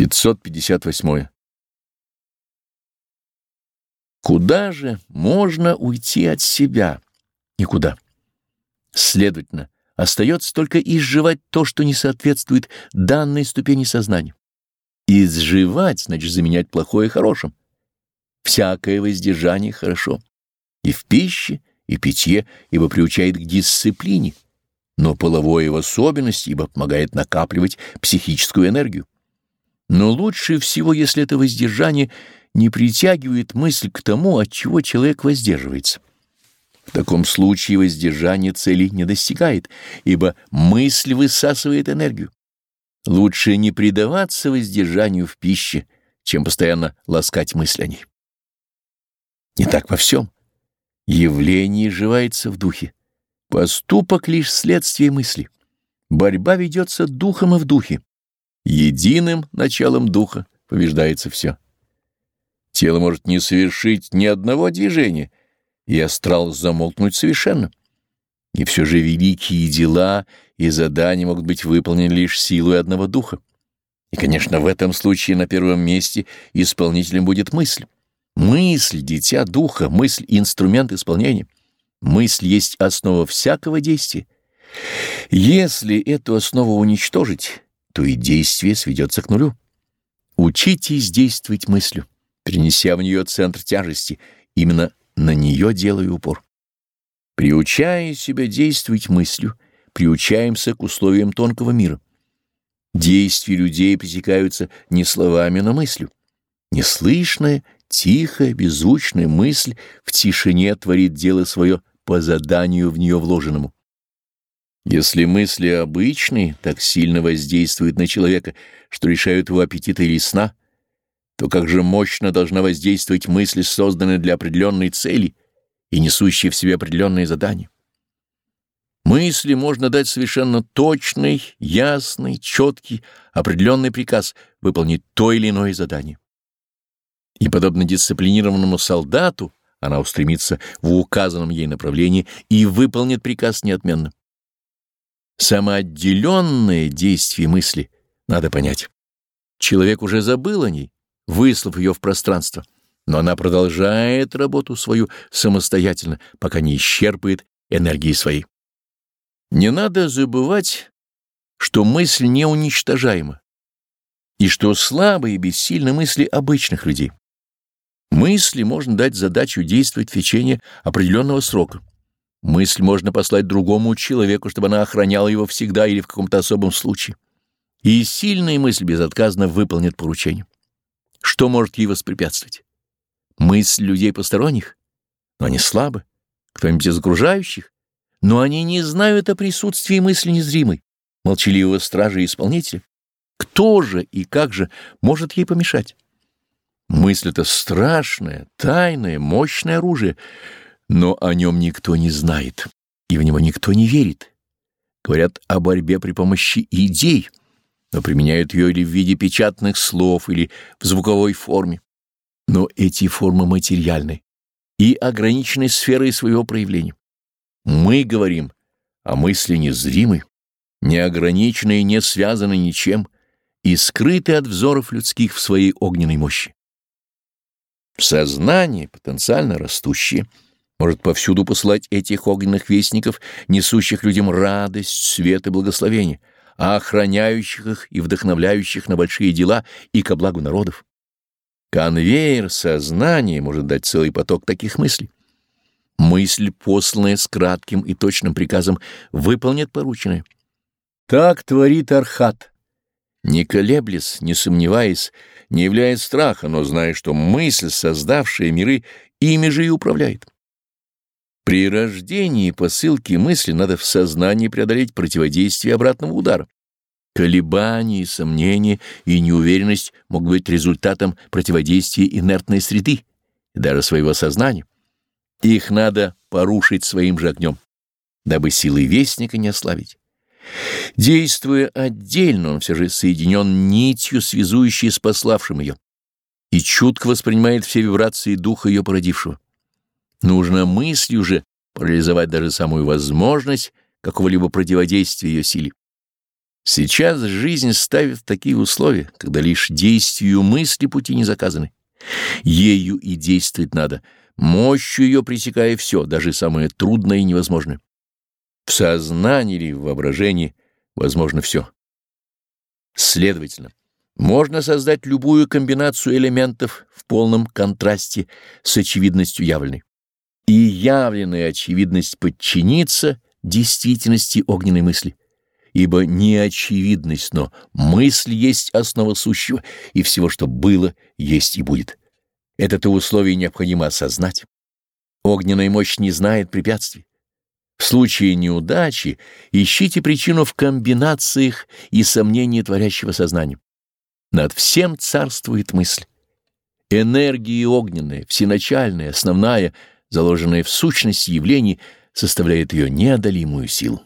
558. Куда же можно уйти от себя? Никуда. Следовательно, остается только изживать то, что не соответствует данной ступени сознания. Изживать значит заменять плохое хорошим. Всякое воздержание хорошо. И в пище, и питье, ибо приучает к дисциплине, но половое в особенности, ибо помогает накапливать психическую энергию. Но лучше всего, если это воздержание не притягивает мысль к тому, от чего человек воздерживается. В таком случае воздержание цели не достигает, ибо мысль высасывает энергию. Лучше не предаваться воздержанию в пище, чем постоянно ласкать мысль о ней. Не так во всем. Явление изживается в духе. Поступок — лишь следствие мысли. Борьба ведется духом и в духе. Единым началом духа побеждается все. Тело может не совершить ни одного движения, и астрал замолкнуть совершенно. И все же великие дела и задания могут быть выполнены лишь силой одного духа. И, конечно, в этом случае на первом месте исполнителем будет мысль. Мысль — дитя духа, мысль — инструмент исполнения. Мысль есть основа всякого действия. Если эту основу уничтожить, то и действие сведется к нулю. Учитесь действовать мыслью, перенеся в нее центр тяжести, именно на нее делаю упор. Приучая себя действовать мыслью, приучаемся к условиям тонкого мира. Действия людей пресекаются не словами, но мыслью. Неслышная, тихая, беззвучная мысль в тишине творит дело свое по заданию в нее вложенному. Если мысли обычные так сильно воздействуют на человека, что решают его аппетиты или сна, то как же мощно должна воздействовать мысль, созданная для определенной цели и несущая в себе определенные задания. Мысли можно дать совершенно точный, ясный, четкий, определенный приказ выполнить то или иное задание. И, подобно дисциплинированному солдату, она устремится в указанном ей направлении и выполнит приказ неотменно. Самоотделенное действие мысли надо понять. Человек уже забыл о ней, выслав ее в пространство, но она продолжает работу свою самостоятельно, пока не исчерпает энергии своей. Не надо забывать, что мысль неуничтожаема, и что слабые и бессильны мысли обычных людей. Мысли можно дать задачу действовать в течение определенного срока. Мысль можно послать другому человеку, чтобы она охраняла его всегда или в каком-то особом случае. И сильная мысль безотказно выполнит поручение. Что может ей воспрепятствовать? Мысль людей посторонних? Но они слабы. Кто-нибудь из окружающих? Но они не знают о присутствии мысли незримой, молчаливого стража и исполнителя. Кто же и как же может ей помешать? Мысль — это страшное, тайное, мощное оружие — но о нем никто не знает, и в него никто не верит. Говорят о борьбе при помощи идей, но применяют ее или в виде печатных слов, или в звуковой форме. Но эти формы материальны и ограничены сферой своего проявления. Мы говорим о мысли незримой, неограниченной и не связанной ничем, и скрытой от взоров людских в своей огненной мощи. Сознание, потенциально растущее, — может повсюду посылать этих огненных вестников, несущих людям радость, свет и благословение, а охраняющих их и вдохновляющих на большие дела и ко благу народов. Конвейер сознания может дать целый поток таких мыслей. Мысль, посланная с кратким и точным приказом, выполнит порученное. Так творит Архат. Не колеблясь, не сомневаясь, не являясь страха, но зная, что мысль, создавшая миры, ими же и управляет. При рождении посылки мысли надо в сознании преодолеть противодействие обратного удара. Колебания, сомнения и неуверенность могут быть результатом противодействия инертной среды даже своего сознания. Их надо порушить своим же огнем, дабы силы вестника не ослабить. Действуя отдельно, он все же соединен нитью, связующей с пославшим ее, и чутко воспринимает все вибрации духа ее породившего. Нужно мыслью же парализовать даже самую возможность какого-либо противодействия ее силе. Сейчас жизнь ставит такие условия, когда лишь действию мысли пути не заказаны. Ею и действовать надо, мощью ее пресекая все, даже самое трудное и невозможное. В сознании или в воображении возможно все. Следовательно, можно создать любую комбинацию элементов в полном контрасте с очевидностью явленной. И явленная очевидность подчинится действительности огненной мысли. Ибо не очевидность, но мысль есть основа сущего, и всего, что было, есть и будет. Это-то условие необходимо осознать. Огненная мощь не знает препятствий. В случае неудачи ищите причину в комбинациях и сомнении творящего сознания. Над всем царствует мысль. Энергия огненная, всеначальная, основная, заложенная в сущности явлений, составляет ее неодолимую силу.